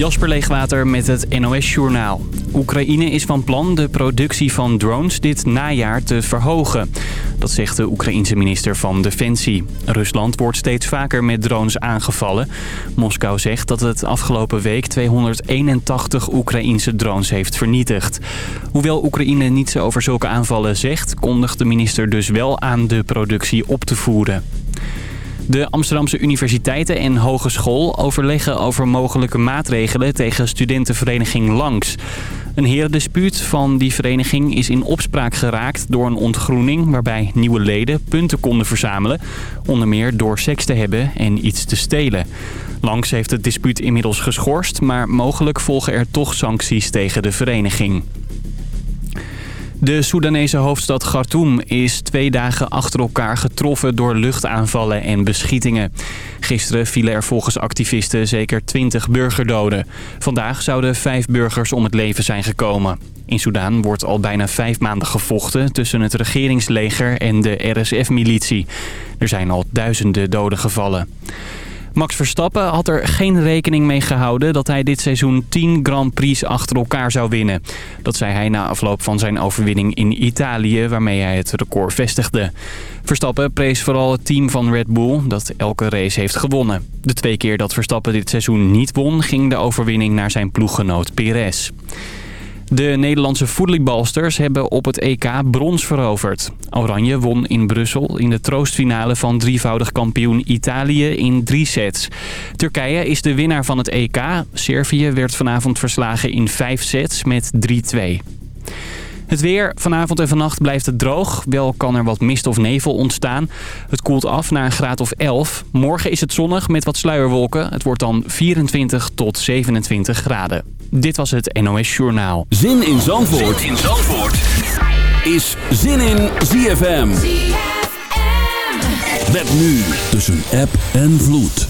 Jasper Leegwater met het NOS Journaal. Oekraïne is van plan de productie van drones dit najaar te verhogen. Dat zegt de Oekraïense minister van Defensie. Rusland wordt steeds vaker met drones aangevallen. Moskou zegt dat het afgelopen week 281 Oekraïense drones heeft vernietigd. Hoewel Oekraïne niets over zulke aanvallen zegt... kondigt de minister dus wel aan de productie op te voeren. De Amsterdamse universiteiten en hogeschool overleggen over mogelijke maatregelen tegen studentenvereniging Langs. Een herendispuut van die vereniging is in opspraak geraakt door een ontgroening... waarbij nieuwe leden punten konden verzamelen. Onder meer door seks te hebben en iets te stelen. Langs heeft het dispuut inmiddels geschorst... maar mogelijk volgen er toch sancties tegen de vereniging. De Soedanese hoofdstad Khartoum is twee dagen achter elkaar getroffen door luchtaanvallen en beschietingen. Gisteren vielen er volgens activisten zeker 20 burgerdoden. Vandaag zouden vijf burgers om het leven zijn gekomen. In Soedan wordt al bijna vijf maanden gevochten tussen het regeringsleger en de RSF-militie. Er zijn al duizenden doden gevallen. Max Verstappen had er geen rekening mee gehouden dat hij dit seizoen 10 Grand Prix achter elkaar zou winnen. Dat zei hij na afloop van zijn overwinning in Italië, waarmee hij het record vestigde. Verstappen prees vooral het team van Red Bull dat elke race heeft gewonnen. De twee keer dat Verstappen dit seizoen niet won, ging de overwinning naar zijn ploeggenoot Perez. De Nederlandse volleybalsters hebben op het EK brons veroverd. Oranje won in Brussel in de troostfinale van drievoudig kampioen Italië in drie sets. Turkije is de winnaar van het EK. Servië werd vanavond verslagen in vijf sets met 3-2. Het weer. Vanavond en vannacht blijft het droog. Wel kan er wat mist of nevel ontstaan. Het koelt af naar een graad of 11. Morgen is het zonnig met wat sluierwolken. Het wordt dan 24 tot 27 graden. Dit was het NOS Journaal. Zin in Zandvoort, zin in Zandvoort. is Zin in ZFM. ZFM. Met nu tussen app en vloed.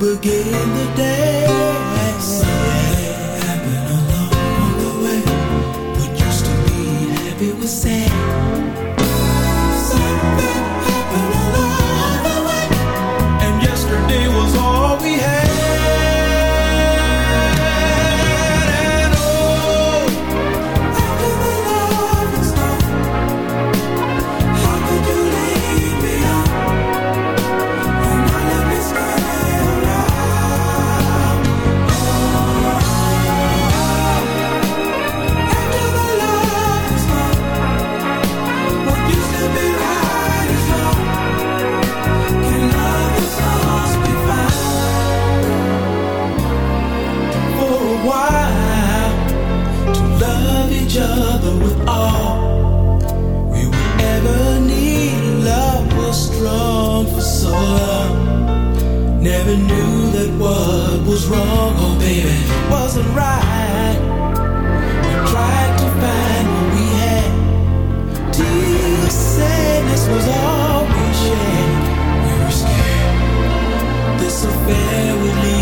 begin the day. Something happened along the way. What used to be happy was sad. wrong, oh baby, wasn't right. We tried to find what we had. Till the sadness was all we shared. We were scared this affair would leave.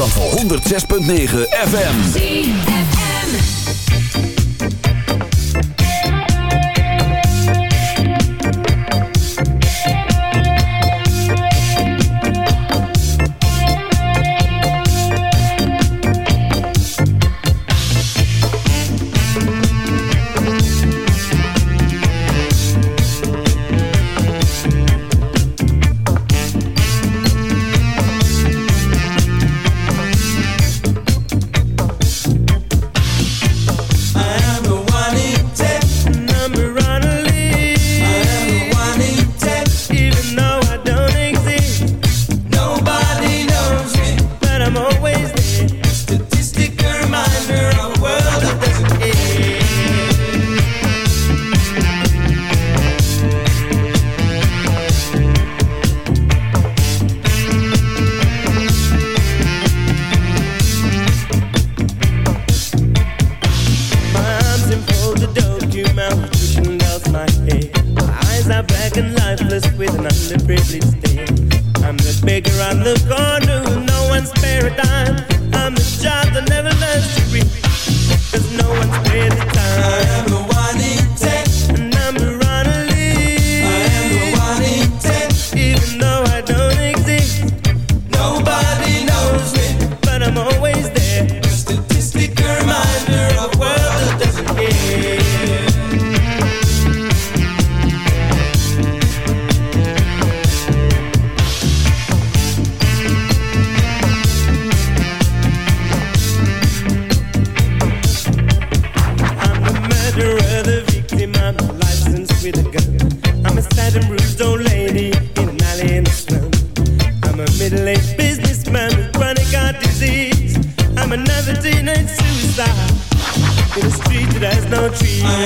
Zandvoort. ZFM Zandvoort. 106.9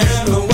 and the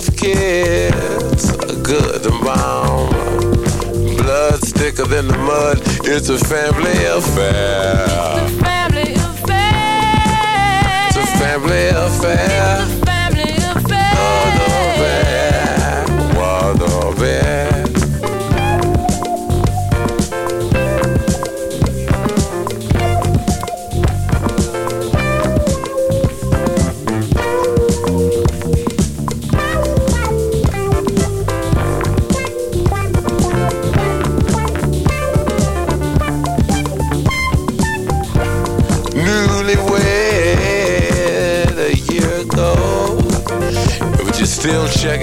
Both kids are good and bound. Blood thicker than the mud. It's a family affair. It's a family affair. It's a family affair.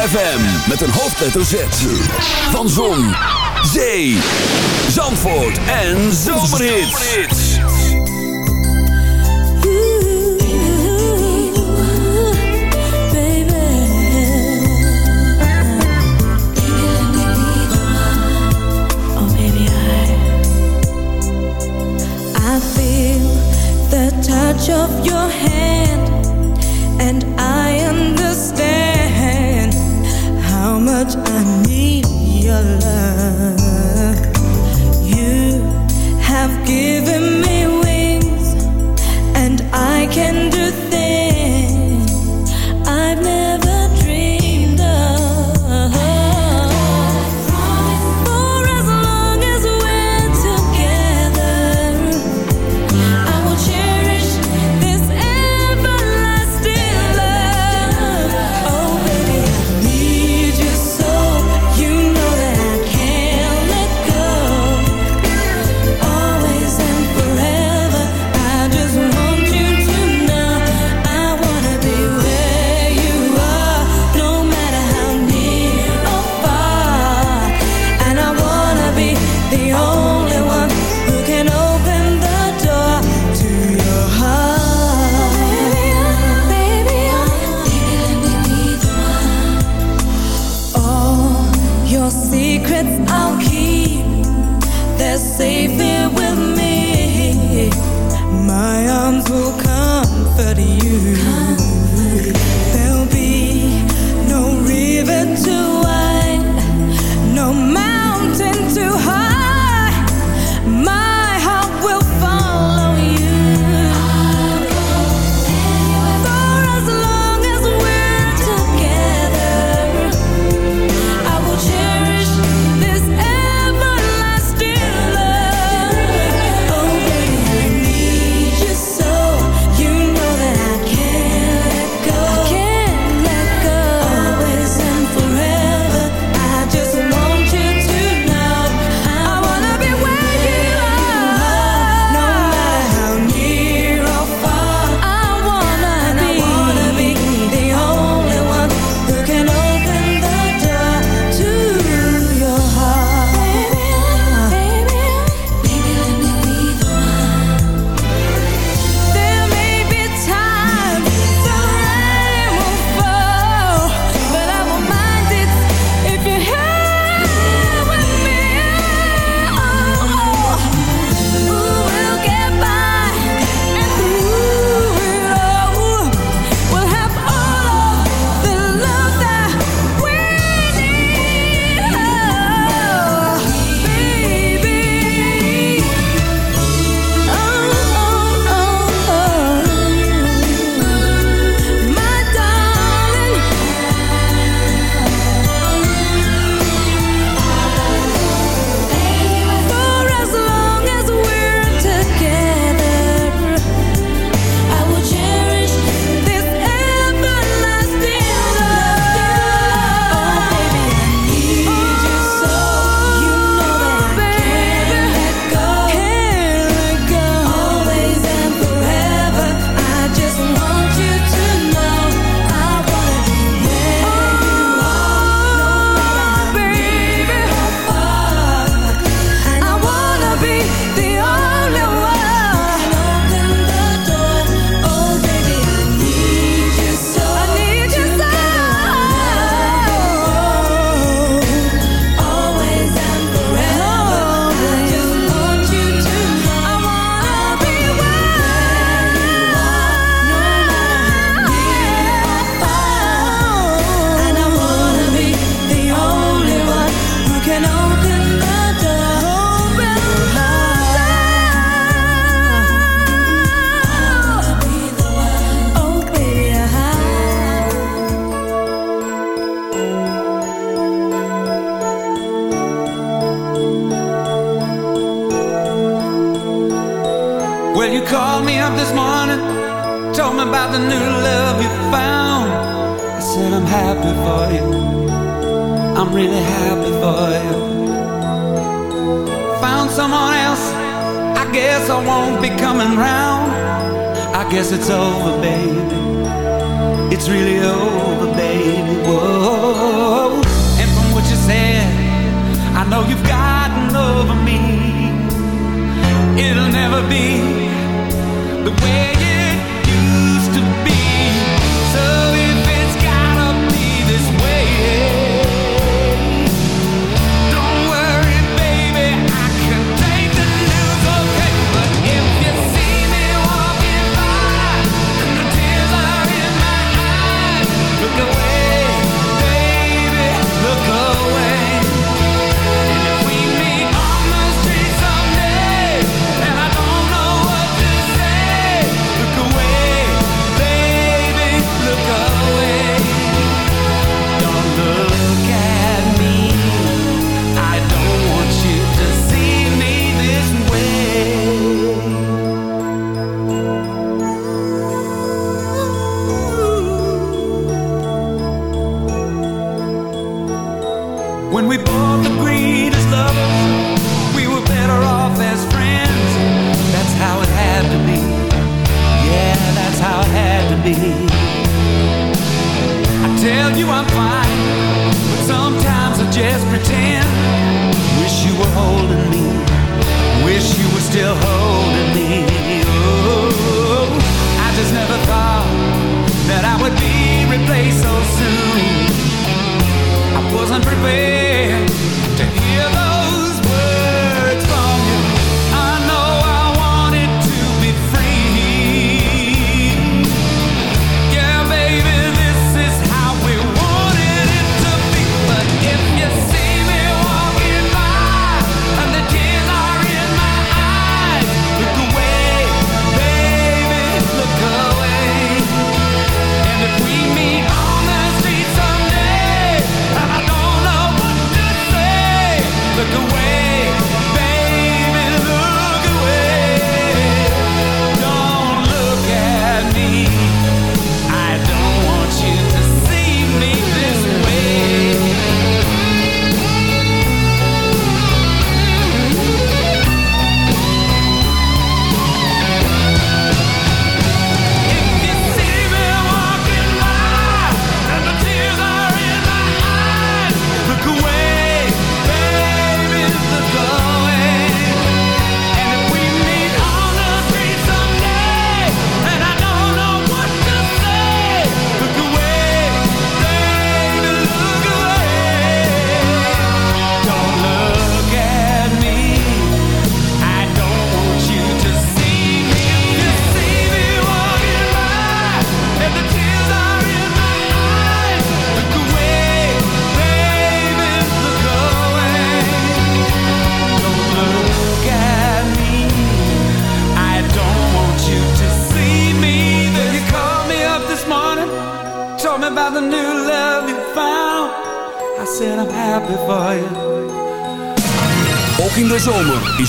ZFM met een hoofdletter Z. Van Zon, Zee, Zandvoort en Zomerhits. Touch of your hand, much I need your love. You have given me wings, and I can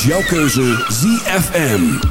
is jouw keuze ZFM.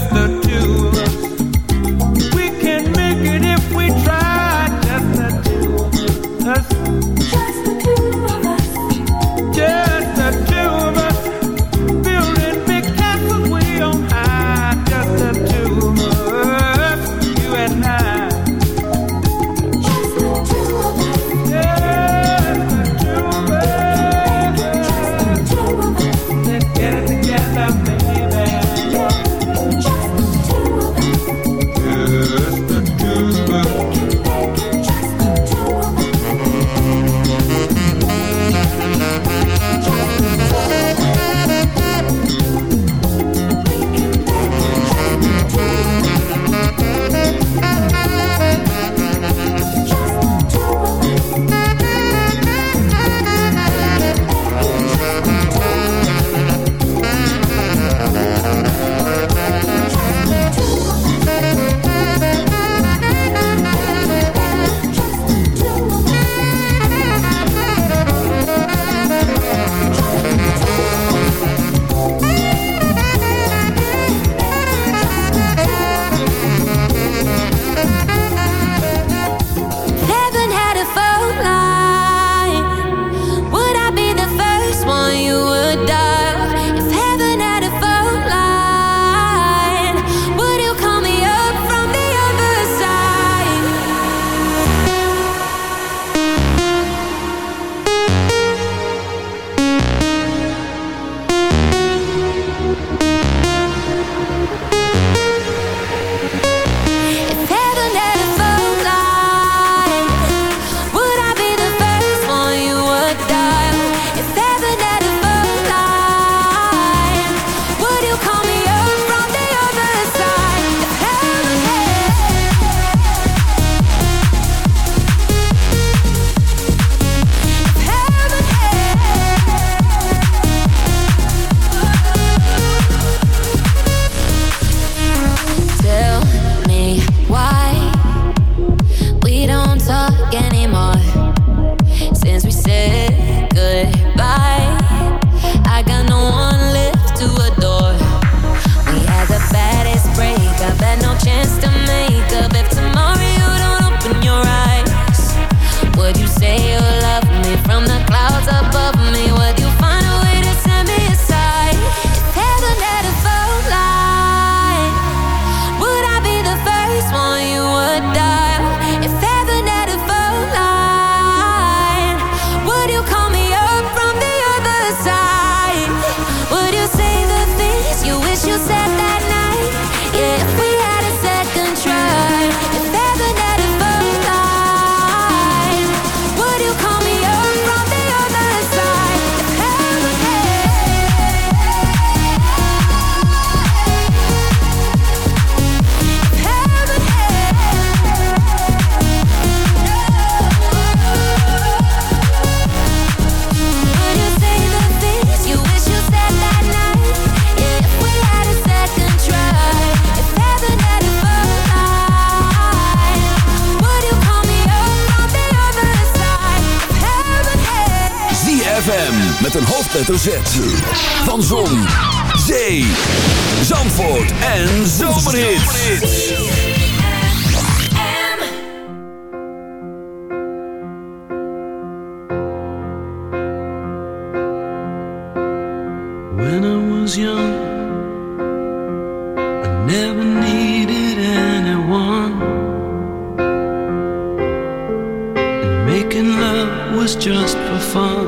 just for fun.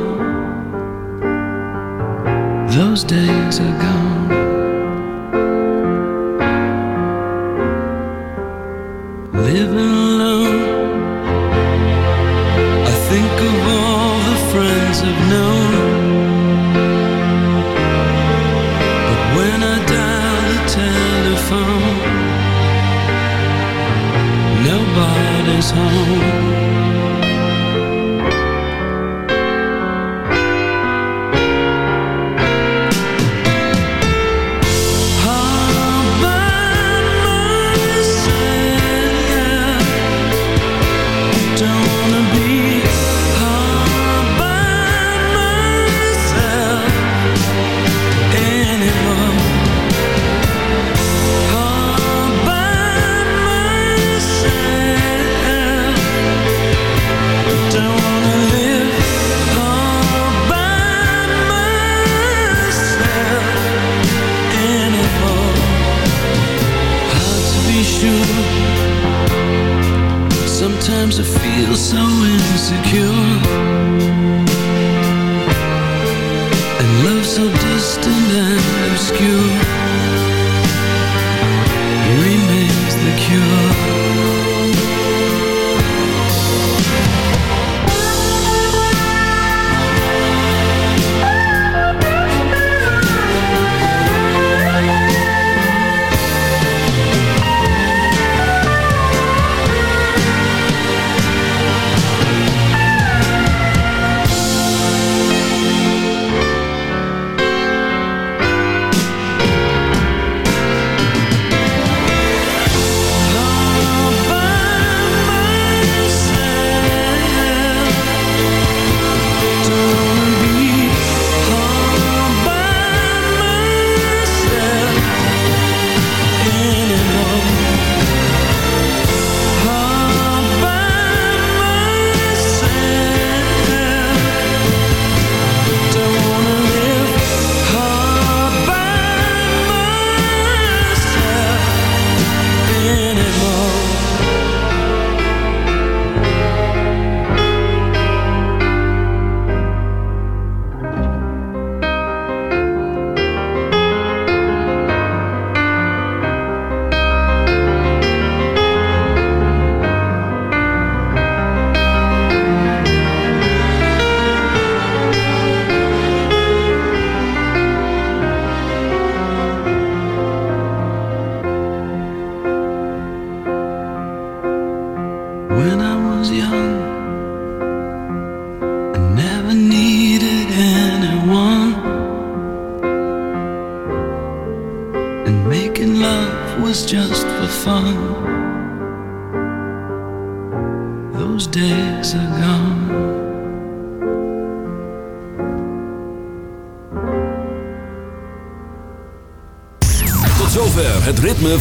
Those days are gone.